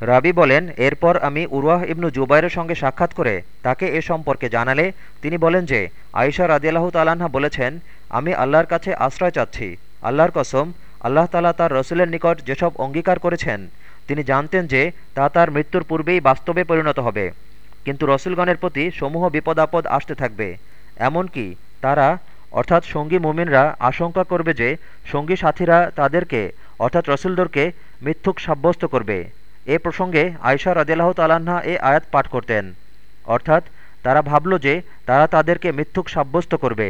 রাবি বলেন, এরপর আমি উরওয়াহ ইবনু জুবাইরের সঙ্গে সাক্ষাৎ করে তাকে এ সম্পর্কে জানালে তিনি বলেন যে আয়সা রাজিয়াল্লাহ তালাহা বলেছেন, আমি আল্লাহর কাছে আশ্রয় চাচ্ছি। আল্লাহর কসম, আল্লাহ তালা তার রসুলের নিকট যেসব অঙ্গীকার করেছেন, তিনি জানতেন যে তা তার মৃত্যুর পূর্বেই বাস্তবে পরিণত হবে। কিন্তু রসুলগণের প্রতি সমূহ বিপদ আপদ আসতে থাকবে। এমনকি তারা, অর্থাৎ সঙ্গী মুমিনরা, আশঙ্কা করবে যে সঙ্গী সাথীরা তাদেরকে, অর্থাৎ রসুলদরকে মিথ্যুক সাব্যস্ত করবে। এ প্রসঙ্গে আয়সা রদেলাহ তালাহা এ আয়াত পাঠ করতেন। অর্থাৎ তারা ভাবল যে তারা তাদেরকে মিথ্যুক সাব্যস্ত করবে।